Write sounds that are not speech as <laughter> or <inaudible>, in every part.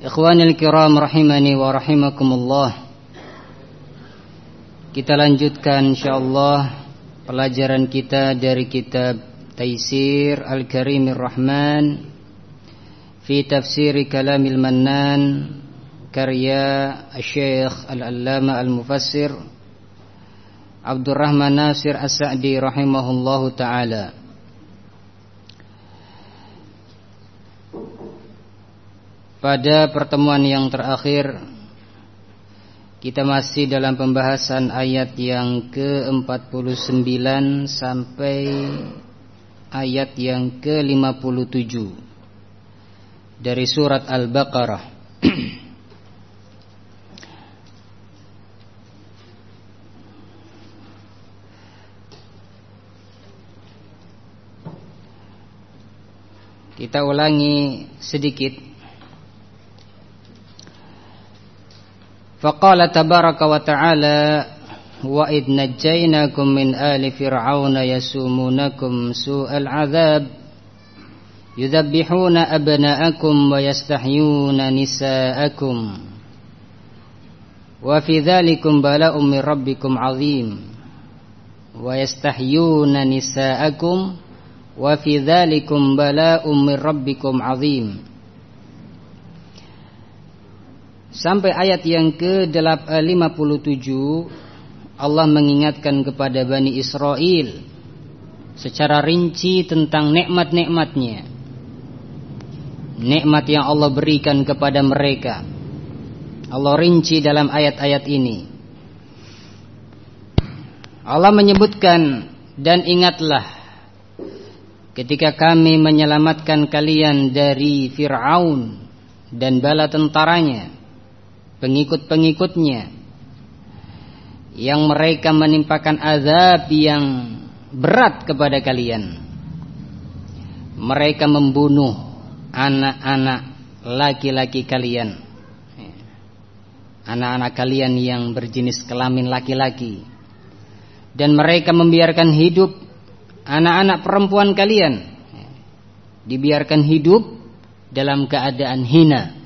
Ikhwanil kiram rahimani wa rahimakumullah. Kita lanjutkan insyaallah pelajaran kita dari kitab Taisir Al-Karimir Rahman fi tafsir Kalamil Mannan karya Syekh Al-Allama Al-Mufassir Abdurrahman Nasir As-Sa'di rahimahullahu taala Pada pertemuan yang terakhir kita masih dalam pembahasan ayat yang ke-49 sampai ayat yang ke-57 dari surat Al-Baqarah. Kita ulangi sedikit فقال تبارك وتعالى وإذ نجيناكم من آل فرعون يسومونكم سوء العذاب يذبحون أبناءكم ويستحيون نساءكم. وفي ذلكم بلاء من ربكم عظيم. ويستحيون نساءكم وفي ذلكم بلاء من ربكم عظيم. Sampai ayat yang ke-57 Allah mengingatkan kepada Bani Israel Secara rinci tentang nikmat-nikmatnya. Nikmat yang Allah berikan kepada mereka. Allah rinci dalam ayat-ayat ini. Allah menyebutkan Dan ingatlah Ketika kami menyelamatkan kalian dari Fir'aun Dan bala tentaranya pengikut-pengikutnya yang mereka menimpakan azab yang berat kepada kalian. Mereka membunuh anak-anak laki-laki kalian. Anak-anak kalian yang berjenis kelamin laki-laki. Dan mereka membiarkan hidup anak-anak perempuan kalian. Dibiarkan hidup dalam keadaan hina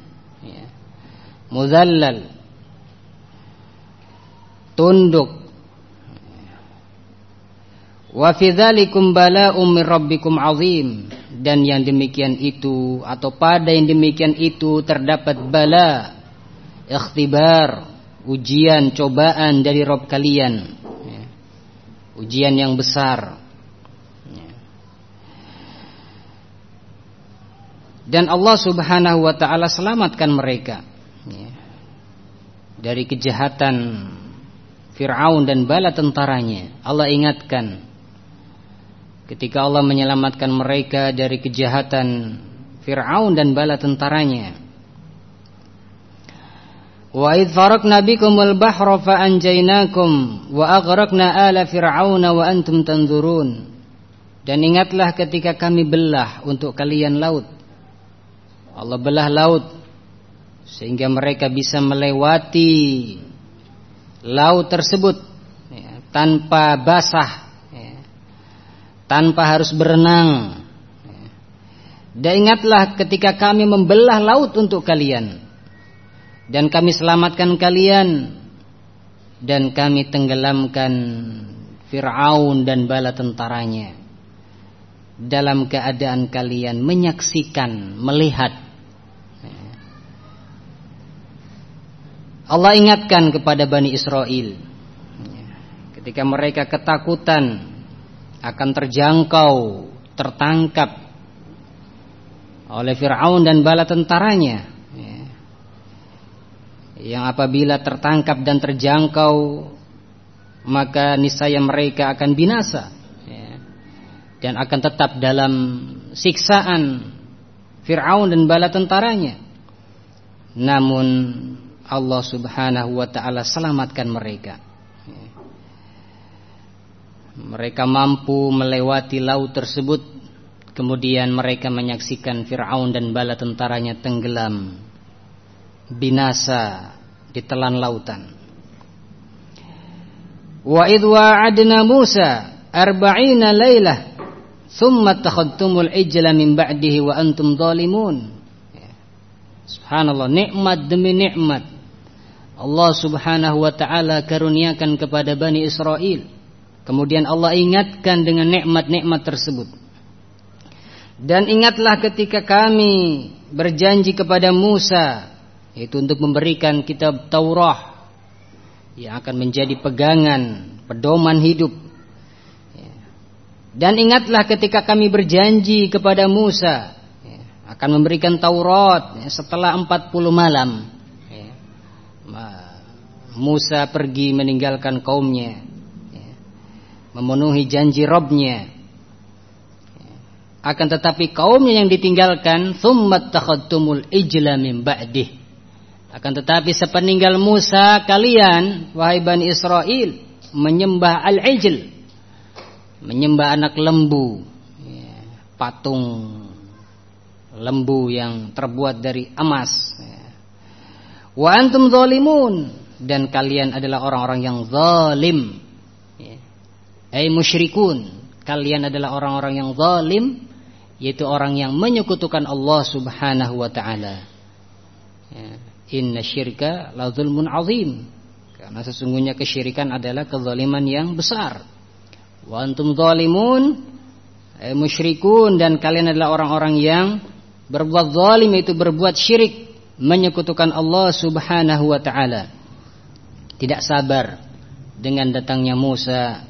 muzallal tunduk. Wa fi dzalikum bala'um min rabbikum azim. Dan yang demikian itu atau pada yang demikian itu terdapat bala ikhtibar ujian cobaan dari Rob kalian. Ya. ujian yang besar. Ya. dan Allah subhanahu wa ta'ala selamatkan mereka ya, dari kejahatan Fir'aun dan bala tentaranya Allah ingatkan ketika Allah menyelamatkan mereka dari kejahatan Fir'aun dan bala tentaranya. Wa idh farakna bikumul bahra fa anjaynakum wa aghraqna ala fir'auna wa antum tanzurun. Dan ingatlah ketika kami belah untuk kalian laut. Allah belah laut sehingga mereka bisa melewati laut tersebut ya, tanpa basah ya, tanpa harus berenang ya. dan ingatlah ketika kami membelah laut untuk kalian dan kami selamatkan kalian dan kami tenggelamkan Fir'aun dan bala tentaranya dalam keadaan kalian menyaksikan, melihat Allah ingatkan kepada Bani Israel. Ketika mereka ketakutan Akan terjangkau Tertangkap Oleh Fir'aun dan bala tentaranya. Yang apabila tertangkap dan terjangkau Maka niscaya mereka akan binasa. Dan akan tetap dalam siksaan Fir'aun dan bala tentaranya. Namun Allah Subhanahu wa taala selamatkan mereka. Mereka mampu melewati laut tersebut kemudian mereka menyaksikan Firaun dan bala tentaranya tenggelam binasa di telan lautan. Wa idh wa'adna Musa arba'ina lailah thumma takhadtumul ijla min ba'dihi wa antum zalimun. Subhanallah, nikmat demi nikmat Allah Subhanahu wa taala karuniakan kepada Bani Israel. Kemudian Allah ingatkan dengan nikmat-nikmat tersebut. Dan ingatlah ketika kami berjanji kepada Musa yaitu untuk memberikan kitab Taurat yang akan menjadi pegangan, pedoman hidup. Dan ingatlah ketika kami berjanji kepada Musa akan memberikan Taurat ya, setelah 40 malam. Ya. Musa pergi meninggalkan kaumnya, ya. memenuhi janji Robnya. Akan tetapi kaumnya yang ditinggalkan, thumma takhadtumul ijla min. Akan tetapi sepeninggal Musa kalian, wahai Bani Israel, menyembah al-ijl, menyembah anak lembu, patung lembu yang terbuat dari emas. Wa antum zalimun dan kalian adalah orang-orang yang zalim. Ai musyrikun, kalian adalah orang-orang yang zalim yaitu orang yang menyekutukan Allah Subhanahu wa taala. Inna syirka la zulmun azim. Karena sesungguhnya kesyirikan adalah kezaliman yang besar. Wa antum zalimun ay musyrikun dan kalian adalah orang-orang yang Berbuat zalim itu berbuat syirik menyekutukan Allah Subhanahu wa taala. Tidak sabar dengan datangnya Musa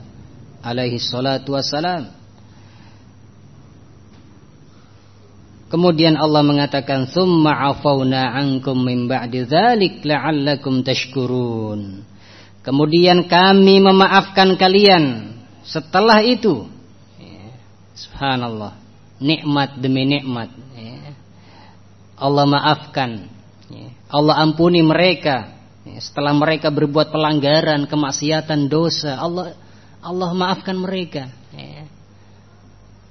alaihi salatu wassalam. Kemudian Allah mengatakan summa afauna ankum min ba'di dzalik la'allakum tashkurun. Kemudian kami memaafkan kalian setelah itu. Ya, subhanallah. Nikmat demi nikmat Allah maafkan ya. Allah ampuni mereka ya. Setelah mereka berbuat pelanggaran kemaksiatan dosa Allah Allah maafkan mereka. Ya.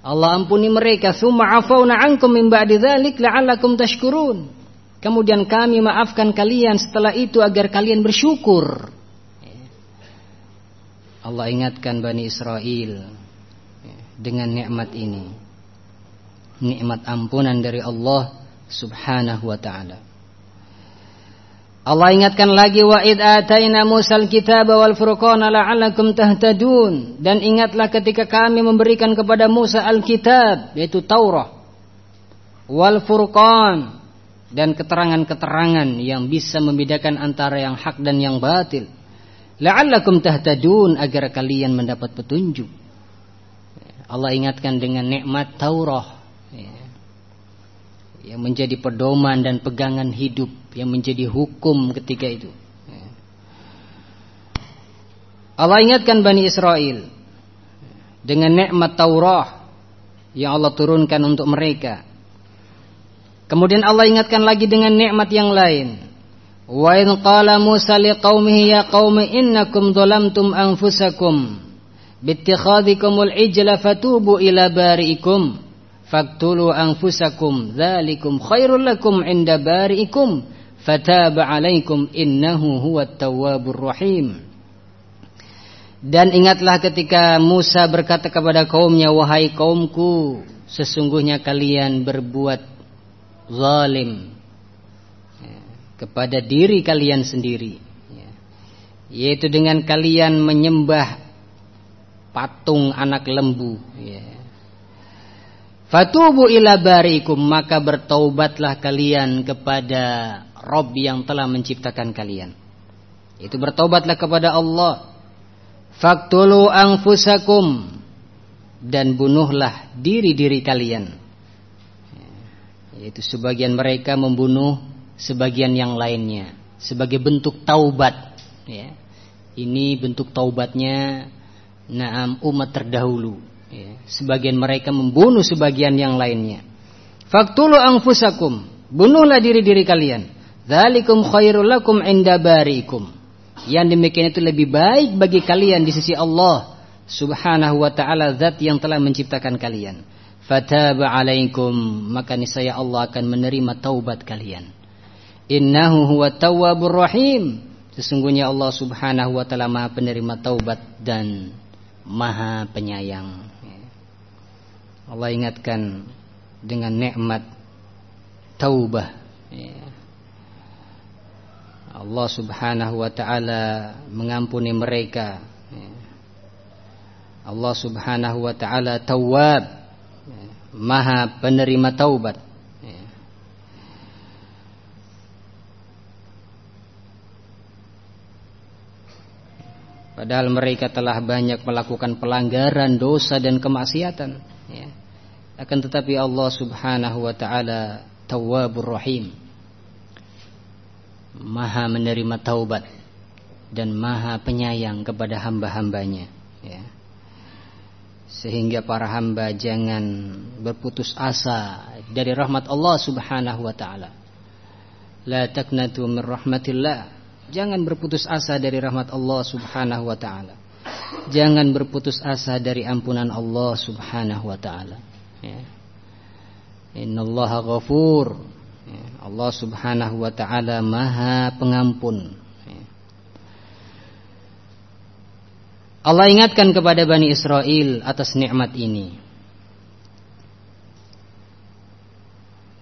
Allah ampuni mereka. Summa afauna ankum min ba'di dzalik la'allakum tashkurun. Kemudian kami maafkan kalian setelah itu agar kalian bersyukur. Allah ingatkan Bani Israel dengan nikmat ini. Nikmat ampunan dari Allah subhanahu wa ta'ala. Allah ingatkan lagi wa id ataina Musal kitab wal furqana la'allakum tahtadun. Dan ingatlah ketika kami memberikan kepada Musa al-kitab yaitu Taurat wal furqan dan keterangan-keterangan yang bisa membedakan antara yang hak dan yang batil. La'allakum tahtadun agar kalian mendapat petunjuk. Allah ingatkan dengan nikmat Taurat yang menjadi pedoman dan pegangan hidup yang menjadi hukum ketika itu. Allah ingatkan Bani Israel dengan nikmat Taurat yang Allah turunkan untuk mereka. Kemudian Allah ingatkan lagi dengan nikmat yang lain. Wa in qala Musa liqaumihi ya qaumi innakum dhalamtum anfusakum bittikhadikumul ijla fatubu ila bari'ikum faktulu anfusakum dzalikum khairul lakum inda bari'ikum fataba alaikum innahu huwat tawwabur rahim. Dan ingatlah ketika Musa berkata kepada kaumnya wahai kaumku sesungguhnya kalian berbuat zalim ya, kepada diri kalian sendiri ya, yaitu dengan kalian menyembah patung anak lembu ya. Fatubu ila barikum maka bertaubatlah kalian kepada Rob yang telah menciptakan kalian. Itu bertaubatlah kepada Allah. Faktulu anfusakum dan bunuhlah diri-diri kalian. Yaitu sebagian mereka membunuh sebagian yang lainnya sebagai bentuk taubat. Ya. Ini bentuk taubatnya naam umat terdahulu Ya, sebagian mereka membunuh sebagian yang lainnya. Faktulu angfusakum, bunuhlah diri-diri kalian. Dzalikum khairul lakum inda barikum. Yang demikian itu lebih baik bagi kalian di sisi Allah Subhanahu wa taala zat yang telah menciptakan kalian. Fataba alaikum maka niscaya Allah akan menerima taubat kalian. Innahu huwa tawwabur rahim. Sesungguhnya Allah Subhanahu wa taala Maha penerima taubat dan Maha penyayang. Allah ingatkan dengan nikmat taubah. Allah Subhanahu wa taala mengampuni mereka. Allah Subhanahu wa taala Tawwab. Maha penerima taubat. Padahal mereka telah banyak melakukan pelanggaran, dosa dan kemaksiatan. Akan tetapi Allah subhanahu wa ta'ala Tawwabur Rahim. Maha menerima taubat. Dan maha penyayang kepada hamba-hambanya. Ya. Sehingga para hamba jangan berputus asa dari rahmat Allah subhanahu wa ta'ala. La taknatu min rahmatillah Jangan berputus asa dari rahmat Allah Subhanahu wa taala. Jangan berputus asa dari ampunan Allah Subhanahu wa taala. Ya. Innallaha ghafur. Ya. Allah Subhanahu wa taala Maha Pengampun. Ya. Allah ingatkan kepada Bani Israel atas nikmat ini.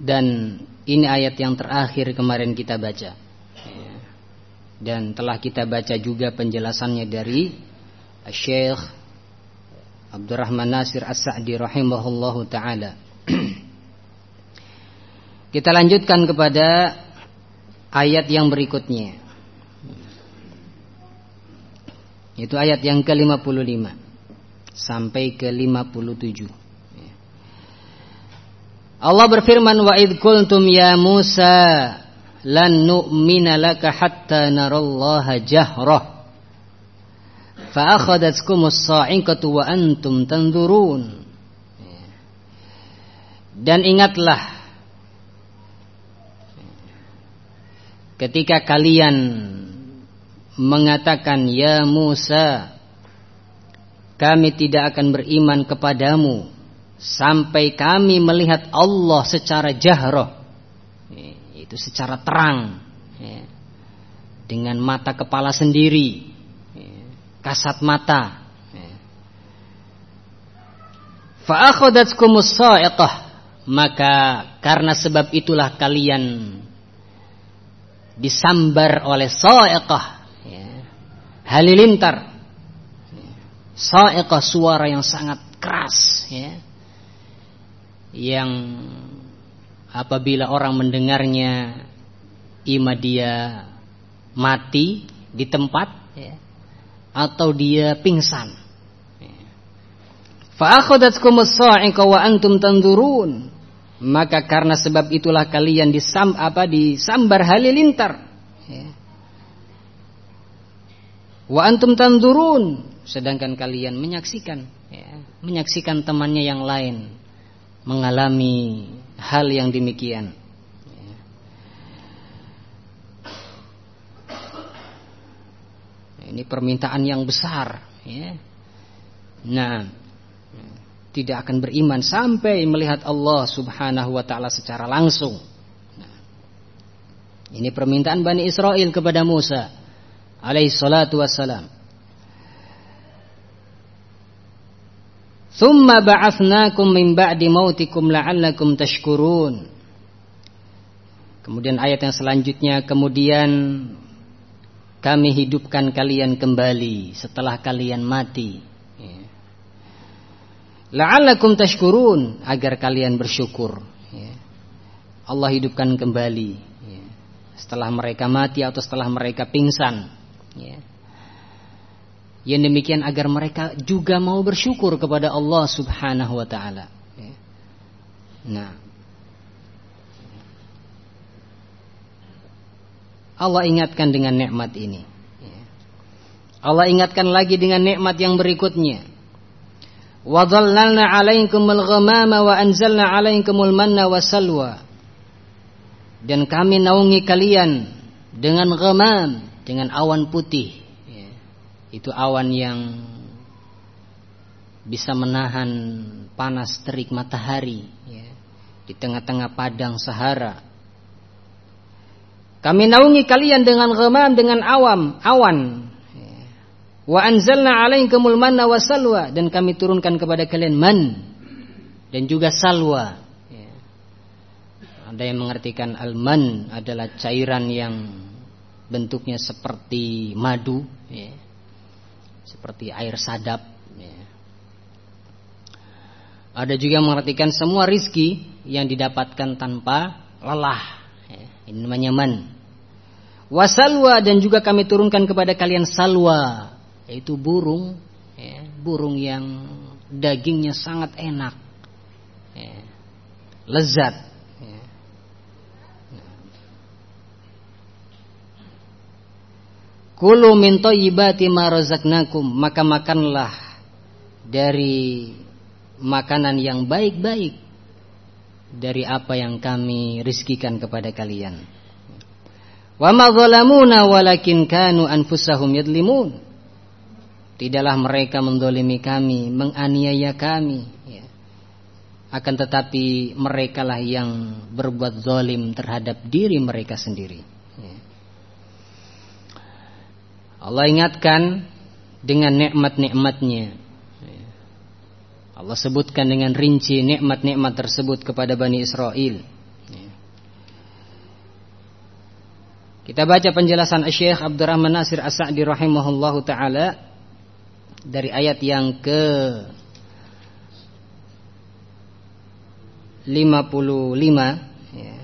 Dan ini ayat yang terakhir kemarin kita baca dan telah kita baca juga penjelasannya dari Syekh Abdurrahman Nasir As-Sa'di rahimahullahu taala. <clears throat> kita lanjutkan kepada ayat yang berikutnya. Itu ayat yang ke-55 sampai ke-57. Allah berfirman wa id qultum ya Musa lan nu'mina laka hatta narallaha jahrah fa akhadatkum as-sa'iqatu wa antum tanzurun dan ingatlah ketika kalian mengatakan ya Musa kami tidak akan beriman kepadamu sampai kami melihat Allah secara jahrah itu secara terang ya, dengan mata kepala sendiri ya, kasat mata ya. maka karena sebab itulah kalian disambar oleh sa'iqah. Ya, halilintar. Ya, sa'iqah suara yang sangat keras ya, yang apabila orang mendengarnya ima dia mati di tempat ya, atau dia pingsan. Fa'akhadatkum as-sa'iqa wa antum tanzurun. Maka karena sebab itulah kalian disam apa disambar halilintar. Ya. Wa antum tanzurun sedangkan kalian menyaksikan ya, menyaksikan temannya yang lain mengalami hal yang demikian. Ini permintaan yang besar. Ya. Nah, tidak akan beriman sampai melihat Allah Subhanahu wa taala secara langsung. Nah, ini permintaan Bani Israel kepada Musa alaihi salatu wassalam. Thumma ba'athnakum min ba'di mautikum la'allakum tashkurun. Kemudian ayat yang selanjutnya kemudian kami hidupkan kalian kembali setelah kalian mati. Ya. La'allakum tashkurun agar kalian bersyukur. Ya. Allah hidupkan kembali ya. setelah mereka mati atau setelah mereka pingsan. Yang demikian agar mereka juga mau bersyukur kepada Allah Subhanahu wa taala. Ya. Nah. Allah ingatkan dengan nikmat ini. Ya. Allah ingatkan lagi dengan nikmat yang berikutnya. Ghamama wa anzalna 'alaikumul manna wa salwa. dan kami naungi kalian dengan ghamam dengan awan putih ya. itu awan yang bisa menahan panas terik matahari ya. di tengah-tengah padang Sahara kami naungi kalian dengan ghamam dengan awam awan. Wa anzalna alaikumul manna wasalwa dan kami turunkan kepada kalian man dan juga salwa ada yang mengartikan alman adalah cairan yang bentuknya seperti madu, ya. seperti air sadap. Ya. Ada juga yang mengartikan semua rizki yang didapatkan tanpa lelah. Ya. Ini namanya man. Wasalwa dan juga kami turunkan kepada kalian salwa, yaitu burung, ya. burung yang dagingnya sangat enak, ya. lezat Kulu min thayyibati ma razaqnakum, maka makanlah dari makanan yang baik-baik dari apa yang kami rizkikan kepada kalian. Wa ma zalamuna walakin kanu anfusahum yadlimun. Tidaklah mereka mendolimi kami, menganiaya kami. Ya. Akan tetapi merekalah yang berbuat zalim terhadap diri mereka sendiri. Allah ingatkan dengan nikmat-nikmatnya. Allah sebutkan dengan rinci nikmat-nikmat tersebut kepada Bani Israel. Kita baca penjelasan Syekh Abdurrahman Nasir As-Sa'di rahimahullahu taala dari ayat yang ke 55 ya,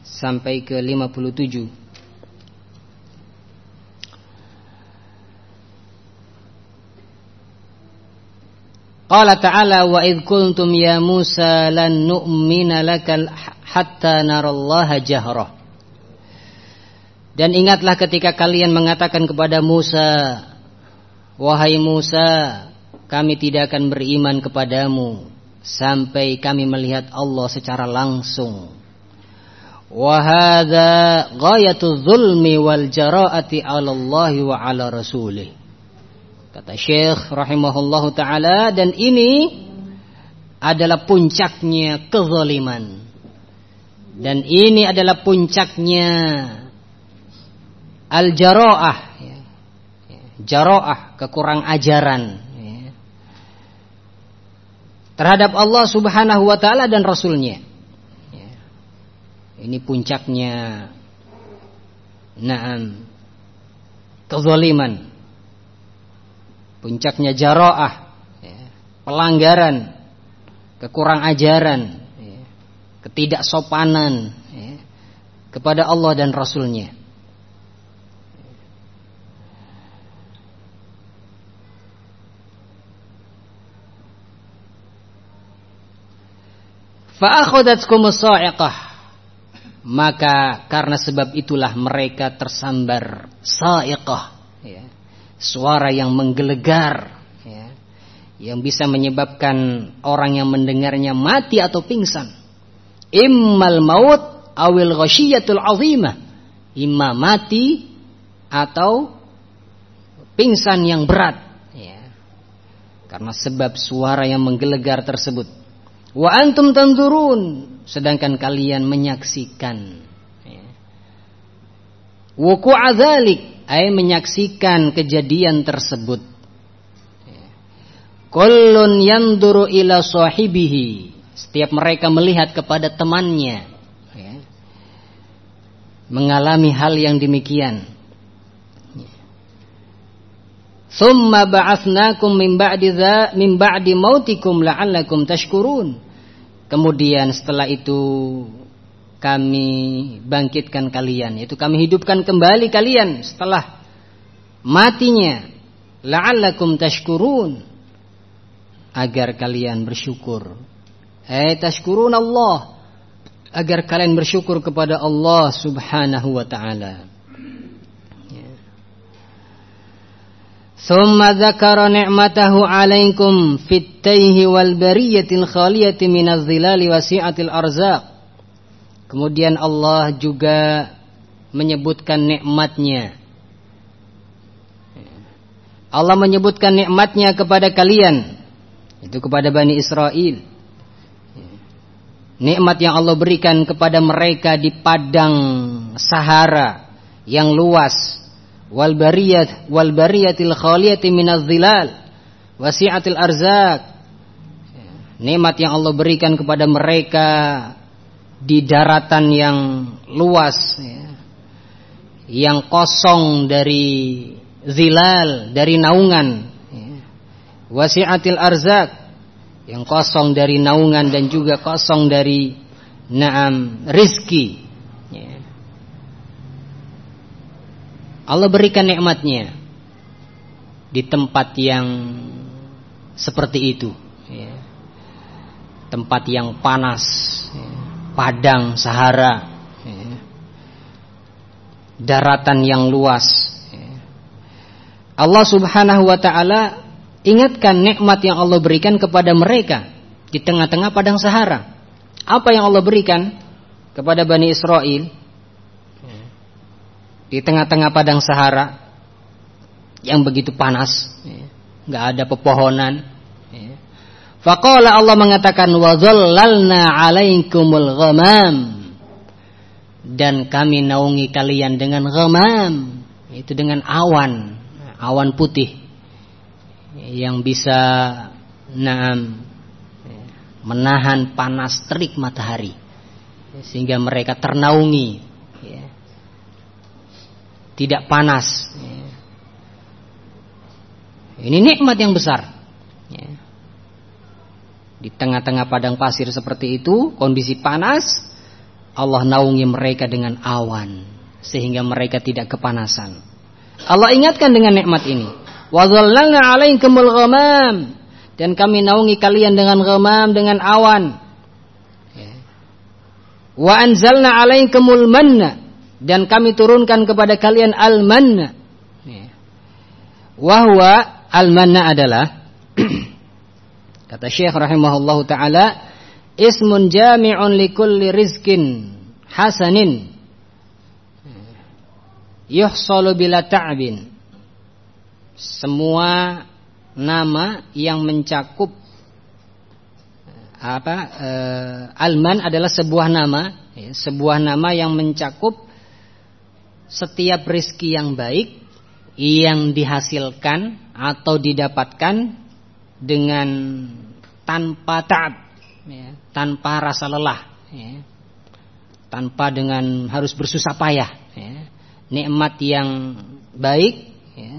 sampai ke 57. Qala ta'ala wa idh kuntum ya Musa lan nu'mina lakal hatta narallaha jahrah. Dan ingatlah ketika kalian mengatakan kepada Musa, wahai Musa, kami tidak akan beriman kepadamu sampai kami melihat Allah secara langsung. Wahada ghayatu zulmi wal jara'ati 'ala Allah wa 'ala rasulih. Kata Syekh rahimahullahu taala dan ini adalah puncaknya kezaliman. Dan ini adalah puncaknya al-jaraah Jaraah, kekurang ajaran ya. Terhadap Allah subhanahu wa ta'ala dan Rasulnya. Ya. Ini puncaknya. Naam. Kezaliman. Puncaknya jaroah, ya, pelanggaran, kekurang ajaran, ketidaksopanan kepada Allah dan Rasulnya. Sa'iqah maka karena sebab itulah mereka tersambar sa'iqah ya. Suara yang menggelegar ya, yang bisa menyebabkan orang yang mendengarnya mati atau pingsan. Immal maut awil ghasyiyatul azimah. Imma mati atau pingsan yang berat ya. karena sebab suara yang menggelegar tersebut wa antum tanzurun sedangkan kalian menyaksikan ya. wuku'a dzalik ay menyaksikan kejadian tersebut. Kullun yanduru ila sahibihi. Setiap mereka melihat kepada temannya. Ya. Mengalami hal yang demikian. Thumma ba'athnakum min ba'di min ba'di mautikum la'allakum tashkurun. Kemudian setelah itu kami bangkitkan kalian. Yaitu kami hidupkan kembali kalian setelah matinya. La'allakum tashkurun. Agar kalian bersyukur. Eh tashkurun Allah agar kalian bersyukur kepada Allah Subhanahu wa taala ثم dzakara ni'matahu 'alaikum fit التيه wal bariyatil khaliyati minaz zilali wasi'atil arzaq. Kemudian Allah juga menyebutkan nikmatnya. Allah menyebutkan nikmatnya kepada kalian itu kepada Bani Israel. Nikmat yang Allah berikan kepada mereka di padang Sahara yang luas Wal bariyat wal bariyatil khaliyati minaz zilal wasi'atil arzak. Nikmat yang Allah berikan kepada mereka di daratan yang luas ya, yang kosong dari zilal dari naungan ya. wasiatil arzak yang kosong dari naungan dan juga kosong dari naam rizki ya. Allah berikan nikmatnya di tempat yang seperti itu ya. tempat yang panas ya padang Sahara ya. daratan yang luas ya. Allah subhanahu wa ta'ala ingatkan nikmat yang Allah berikan kepada mereka di tengah-tengah padang Sahara apa yang Allah berikan kepada Bani Israel. Di tengah-tengah padang Sahara yang begitu panas nggak ada pepohonan Faqala Allah mengatakan wa dhallalna 'alaikumul ghamam dan kami naungi kalian dengan ghamam itu dengan awan awan putih yang bisa naam menahan panas terik matahari sehingga mereka ternaungi ya. Tidak panas ini nikmat yang besar di tengah-tengah padang pasir seperti itu, kondisi panas, Allah naungi mereka dengan awan sehingga mereka tidak kepanasan. Allah ingatkan dengan nikmat ini. Wa dhallalna 'alaikumul ghamam dan kami naungi kalian dengan ghamam dengan awan. Ya. Wa anzalna 'alaikumul manna dan kami turunkan kepada kalian al-manna. Wahwa al-manna adalah <clears throat> Kata Syekh rahimahullahu taala, ismun jami'un likulli rizkin hasanin yuhsalu bila ta'bin. Semua nama yang mencakup apa e, alman adalah sebuah nama, sebuah nama yang mencakup setiap rizki yang baik yang dihasilkan atau didapatkan dengan tanpa taat, ya, tanpa rasa lelah, ya, tanpa dengan harus bersusah payah. Ya, nikmat yang baik ya,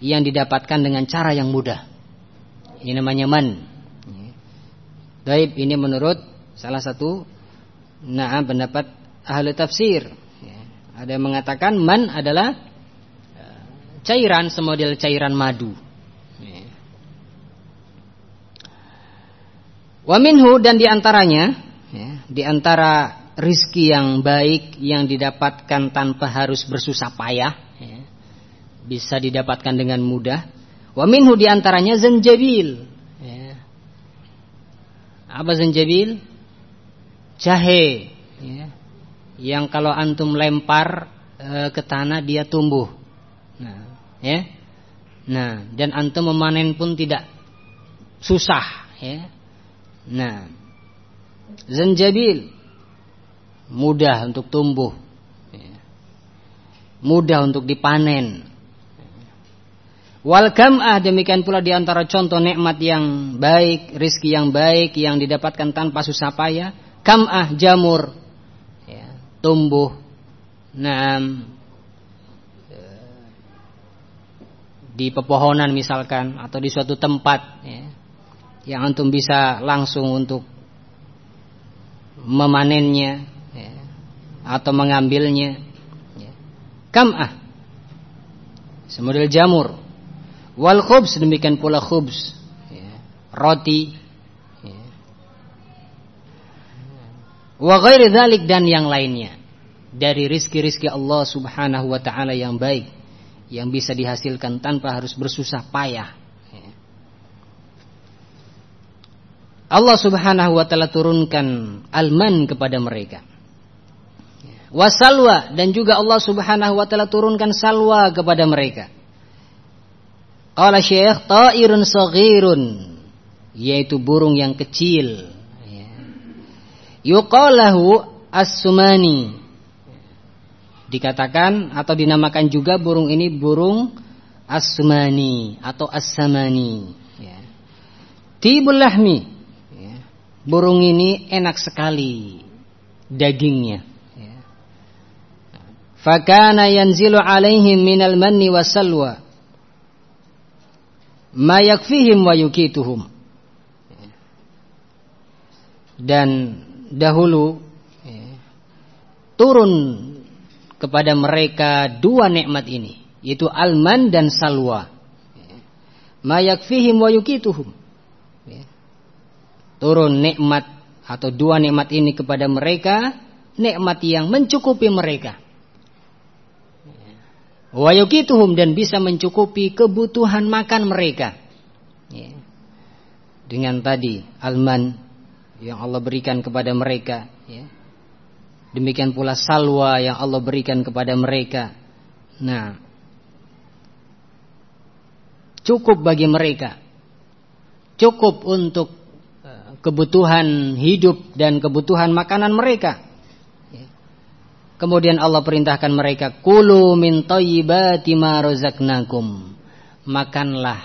yang didapatkan dengan cara yang mudah. Ini namanya man. Ya. Baik, ini menurut salah satu nah pendapat ahli tafsir. Ada yang mengatakan man adalah eh, cairan semodel cairan madu. Wa minhu dan di antaranya, ya, di antara rizki yang baik yang didapatkan tanpa harus bersusah payah, ya, bisa didapatkan dengan mudah. Wa minhu di antaranya zanjabil. Ya. Apa zanjabil? Jahe. Yang kalau antum lempar e, ke tanah dia tumbuh. Nah, ya. Nah, dan antum memanen pun tidak susah, ya Nah, zanjabil mudah untuk tumbuh, mudah untuk dipanen. Wal kam'ah demikian pula di antara contoh nikmat yang baik, rizki yang baik yang didapatkan tanpa susah payah. Kam'ah jamur, ya, tumbuh, naam, di pepohonan misalkan atau di suatu tempat. Ya yang antum bisa langsung untuk memanennya ya, atau mengambilnya ya. kam'ah semodel jamur. Wal khubs demikian pula khubs ya, roti ya. Wa ghairi dhalik dan yang lainnya dari rizki-rizki Allah subhanahu wa ta'ala yang baik yang bisa dihasilkan tanpa harus bersusah payah Allah subhanahu wa ta'ala turunkan alman kepada mereka. wasalwa dan juga Allah Subhanahu wa taala turunkan salwa kepada mereka. Qala Syekh ta'irun saghirun yaitu burung yang kecil. Ya. Yuqalahu as-sumani. Dikatakan atau dinamakan juga burung ini burung as-sumani atau as-samani. Ya. Tibul lahmi. Ya. Burung ini enak sekali dagingnya. Ya. Fakana yanzilu alaihim minal manni wasalwa ma yakfihim wa yukituhum dan dahulu turun kepada mereka dua nikmat ini yaitu alman dan salwa. Ya. mayakfihim wa yukituhum. Turun nikmat atau dua nikmat ini kepada mereka nikmat yang mencukupi mereka. Wa yukituhum dan bisa mencukupi kebutuhan makan mereka. Dengan tadi alman yang Allah berikan kepada mereka ya. Demikian pula salwa yang Allah berikan kepada mereka. Nah, cukup bagi mereka. Cukup untuk eh, kebutuhan hidup dan kebutuhan makanan mereka. Ya. Kemudian Allah perintahkan mereka, "Kulu min thayyibati ma razaqnakum." Makanlah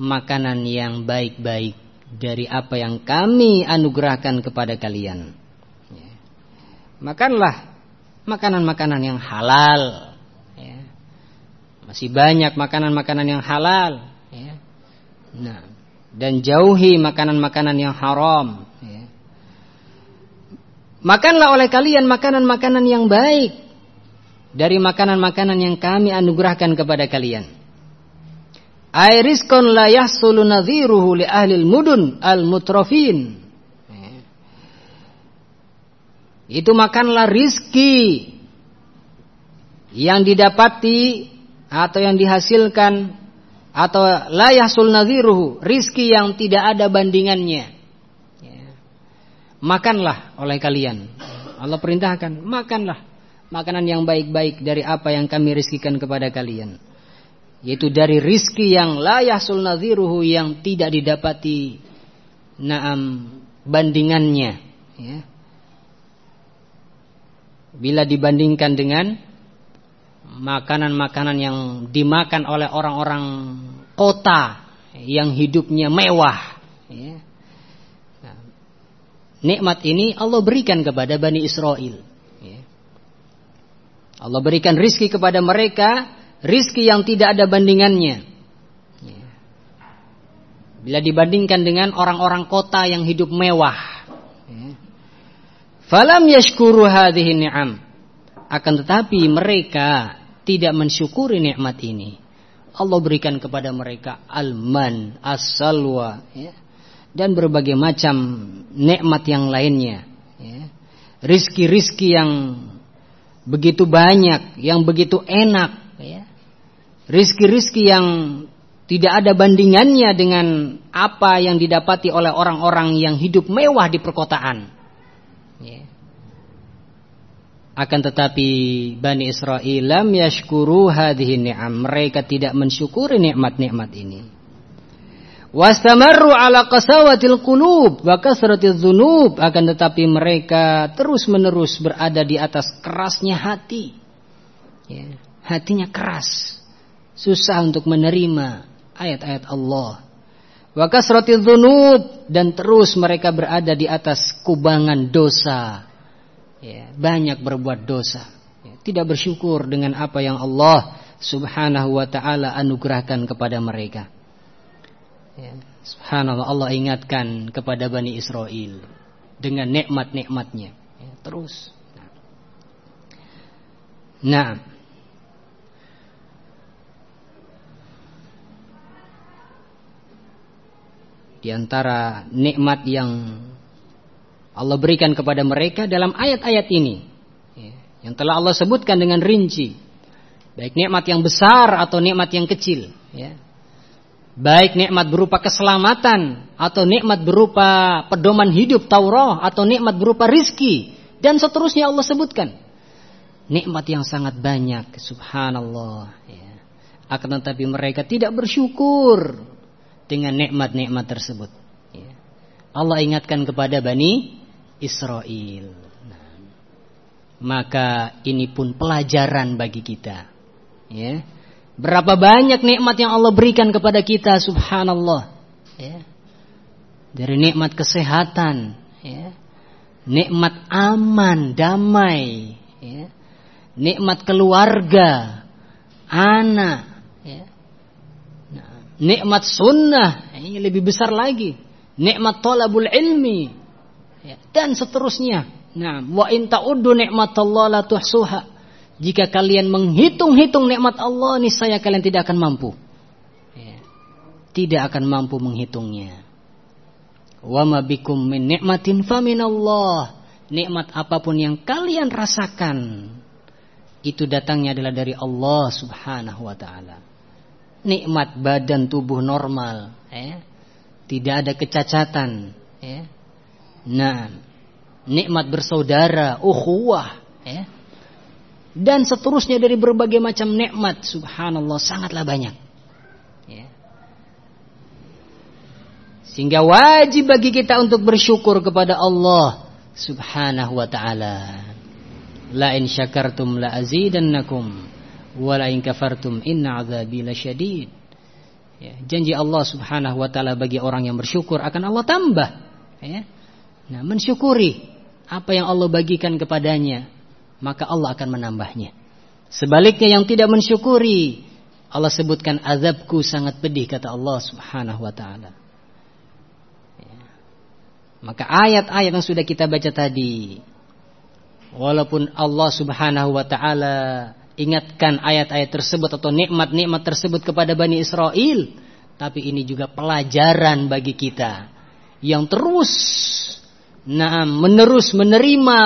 makanan yang baik-baik dari apa yang kami anugerahkan kepada kalian. Ya. Makanlah makanan-makanan yang halal. Ya. Masih banyak makanan-makanan yang halal. Ya. Nah, dan jauhi makanan-makanan yang haram. Makanlah oleh kalian makanan-makanan yang baik dari makanan-makanan yang kami anugerahkan kepada kalian. Airiskon la yahsulu nadhiruhu li ahli mudun al-mutrafin. Itu makanlah rizki yang didapati atau yang dihasilkan atau la yahsul nadhiruhu, rizki yang tidak ada bandingannya. Makanlah oleh kalian. Allah perintahkan, makanlah makanan yang baik-baik dari apa yang kami rizkikan kepada kalian yaitu dari rizki yang layah nadhiruhu yang tidak didapati naam bandingannya ya. bila dibandingkan dengan makanan-makanan yang dimakan oleh orang-orang kota yang hidupnya mewah ya. nah, nikmat ini Allah berikan kepada Bani Israel ya. Allah berikan rizki kepada mereka rizki yang tidak ada bandingannya. Ya. Bila dibandingkan dengan orang-orang kota yang hidup mewah. Ya. Falam yashkuru hadhihi ni'am. Akan tetapi mereka tidak mensyukuri nikmat ini. Allah berikan kepada mereka alman, as-salwa, ya. dan berbagai macam nikmat yang lainnya. Rizki-rizki yang begitu banyak, yang begitu enak, rizki-rizki yang tidak ada bandingannya dengan apa yang didapati oleh orang-orang yang hidup mewah di perkotaan. Ya. Akan tetapi Bani Israel lam yashkuru hadhihi ni'am. Mereka tidak mensyukuri nikmat-nikmat ini. Wastamarru ala qasawatil qulub wa kasratil dzunub akan tetapi mereka terus-menerus berada di atas kerasnya hati. Ya, hatinya keras susah untuk menerima ayat-ayat Allah. Wa kasratil dzunub dan terus mereka berada di atas kubangan dosa. Ya, banyak berbuat dosa. Ya, tidak bersyukur dengan apa yang Allah Subhanahu wa taala anugerahkan kepada mereka. Ya, subhanallah Allah ingatkan kepada Bani Israel dengan nikmat-nikmatnya. Ya, terus. Nah. Di antara nikmat yang Allah berikan kepada mereka dalam ayat-ayat ini ya, yang telah Allah sebutkan dengan rinci baik nikmat yang besar atau nikmat yang kecil ya. baik nikmat berupa keselamatan atau nikmat berupa pedoman hidup Taurat atau nikmat berupa rizki dan seterusnya Allah sebutkan. Nikmat yang sangat banyak, subhanallah. Ya. Akan tetapi mereka tidak bersyukur dengan nikmat-nikmat tersebut. Ya. Allah ingatkan kepada Bani Israel. Nah, maka ini pun pelajaran bagi kita. Ya. Berapa banyak nikmat yang Allah berikan kepada kita, subhanallah. Ya. Dari nikmat kesehatan, ya nikmat aman, damai, ya. nikmat keluarga, anak, nikmat sunnah, ini lebih besar lagi, nikmat tolabul ilmi, ya. dan seterusnya. Nah, wa in ta'uddu Allah la tuhsuha. Jika kalian menghitung-hitung nikmat Allah, niscaya kalian tidak akan mampu. Ya. Tidak akan mampu menghitungnya. Wa ma bikum min nikmatin faminallah. Nikmat apa pun yang kalian rasakan itu datangnya adalah dari Allah Subhanahu wa taala. Nikmat badan tubuh normal, ya. Tidak ada kecacatan, ya. Nah, nikmat bersaudara, ukhuwah, ya. Dan seterusnya dari berbagai macam nikmat, subhanallah sangatlah banyak. Sehingga wajib bagi kita untuk bersyukur kepada Allah Subhanahu wa taala. La in syakartum la azidannakum wa la in kafartum inna adzabi lasyadid. Ya, janji Allah Subhanahu wa taala bagi orang yang bersyukur akan Allah tambah. Ya. Nah, mensyukuri apa yang Allah bagikan kepadanya, maka Allah akan menambahnya. Sebaliknya yang tidak mensyukuri, Allah sebutkan azabku sangat pedih kata Allah Subhanahu wa taala. Maka ayat-ayat yang sudah kita baca tadi walaupun Allah Subhanahu wa taala ingatkan ayat-ayat tersebut atau nikmat-nikmat tersebut kepada Bani Israel, tapi ini juga pelajaran bagi kita yang terus nah menerus menerima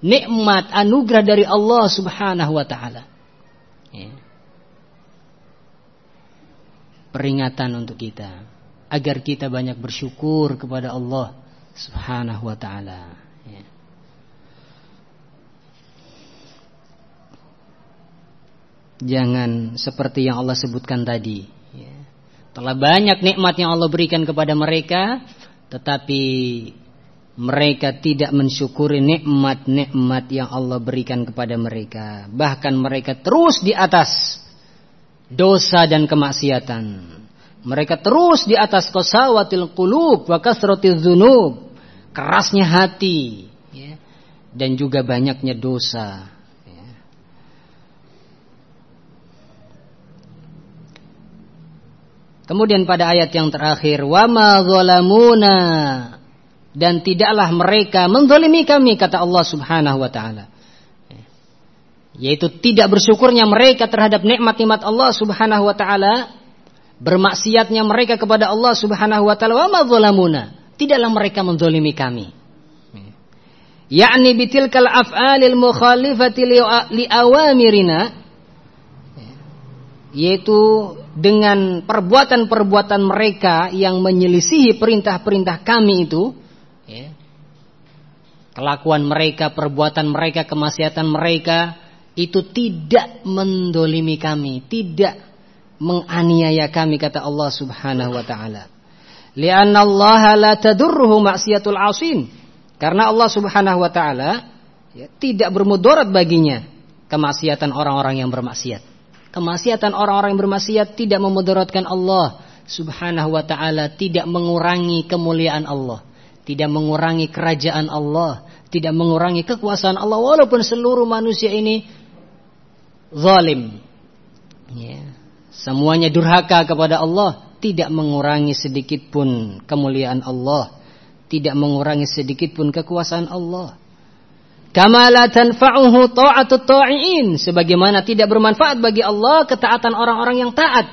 nikmat anugerah dari Allah Subhanahu wa taala. Ya. Peringatan untuk kita agar kita banyak bersyukur kepada Allah Subhanahu wa taala. Ya. Jangan seperti yang Allah sebutkan tadi. Ya. Telah banyak nikmat yang Allah berikan kepada mereka, tetapi mereka tidak mensyukuri nikmat-nikmat yang Allah berikan kepada mereka. Bahkan mereka terus di atas dosa dan kemaksiatan. Mereka terus di atas kosawatil qulub wa kasratil. Kerasnya hati ya, dan juga banyaknya dosa. Ya. Kemudian pada ayat yang terakhir, wa ma zalamuna dan tidaklah mereka menzalimi kami kata Allah Subhanahu wa taala. Ya. Yaitu tidak bersyukurnya mereka terhadap nikmat-nikmat Allah Subhanahu wa taala bermaksiatnya mereka kepada Allah Subhanahu wa taala wa ma tidaklah mereka menzalimi kami yakni bitilkal af'alil mukhalifati li awamirina yaitu dengan perbuatan-perbuatan mereka yang menyelisihi perintah-perintah kami itu ya, kelakuan mereka, perbuatan mereka, kemaksiatan mereka itu tidak mendolimi kami, tidak menganiaya kami kata Allah Subhanahu wa taala. Lianna Allah la tadurruhu maksiatul asin. Karena Allah Subhanahu wa taala ya, tidak bermudarat baginya kemaksiatan orang-orang yang bermaksiat. Kemaksiatan orang-orang yang bermaksiat tidak memudaratkan Allah Subhanahu wa taala, tidak mengurangi kemuliaan Allah, tidak mengurangi kerajaan Allah, tidak mengurangi kekuasaan Allah walaupun seluruh manusia ini zalim. Ya semuanya durhaka kepada Allah, tidak mengurangi sedikit pun kemuliaan Allah, tidak mengurangi sedikit pun kekuasaan Allah. Kama la tanfa'uhu ta'atut ta'iin, sebagaimana tidak bermanfaat bagi Allah ketaatan orang-orang yang taat.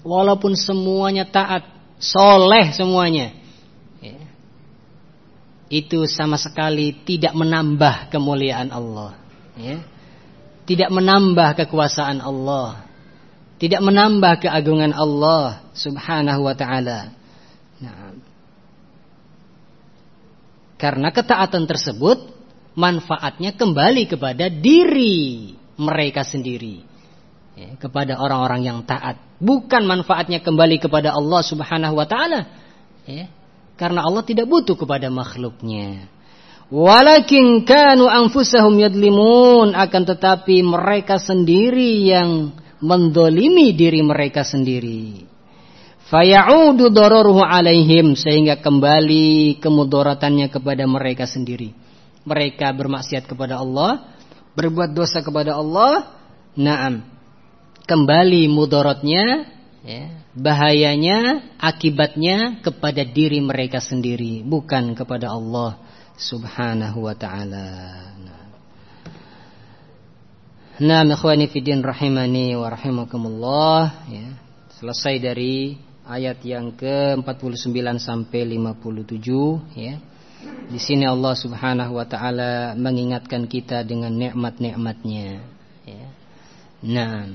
Walaupun semuanya taat, soleh semuanya. Ya. Itu sama sekali tidak menambah kemuliaan Allah. Ya. Tidak menambah kekuasaan Allah tidak menambah keagungan Allah Subhanahu wa taala. Nah, karena ketaatan tersebut manfaatnya kembali kepada diri mereka sendiri. Ya, kepada orang-orang yang taat. Bukan manfaatnya kembali kepada Allah subhanahu wa ta'ala. Ya, karena Allah tidak butuh kepada makhluknya. Walakin kanu anfusahum yadlimun akan tetapi mereka sendiri yang mendolimi diri mereka sendiri. Fayaudu dororuhu alaihim sehingga kembali kemudaratannya kepada mereka sendiri. Mereka bermaksiat kepada Allah, berbuat dosa kepada Allah, naam. Kembali mudaratnya ya, bahayanya, akibatnya kepada diri mereka sendiri, bukan kepada Allah subhanahu wa ta'ala Nah, ikhwani fiddin rahimani wa rahimakumullah ya. Selesai dari ayat yang ke-49 sampai 57 ya. Di sini Allah Subhanahu wa taala mengingatkan kita dengan nikmat-nikmatnya ya. Nah,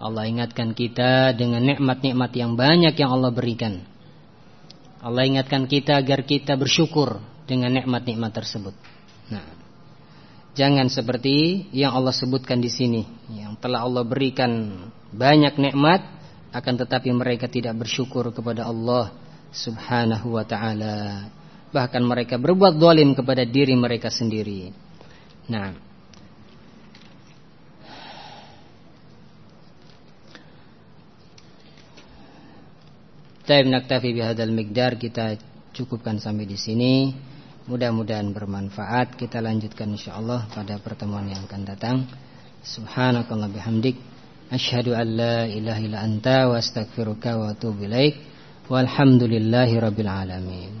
Allah ingatkan kita dengan nikmat-nikmat yang banyak yang Allah berikan. Allah ingatkan kita agar kita bersyukur dengan nikmat-nikmat tersebut. Nah, jangan seperti yang Allah sebutkan di sini, yang telah Allah berikan banyak nikmat, akan tetapi mereka tidak bersyukur kepada Allah Subhanahu wa taala. Bahkan mereka berbuat dolim kepada diri mereka sendiri. Nah, Taib naktafi bihadal migdar kita cukupkan sampai di sini. Mudah-mudahan bermanfaat. Kita lanjutkan insyaallah pada pertemuan yang akan datang. Subhanakallah bihamdik. Asyhadu an la ilaha illa anta wa astaghfiruka wa atubu ilaik. Walhamdulillahi rabbil alamin.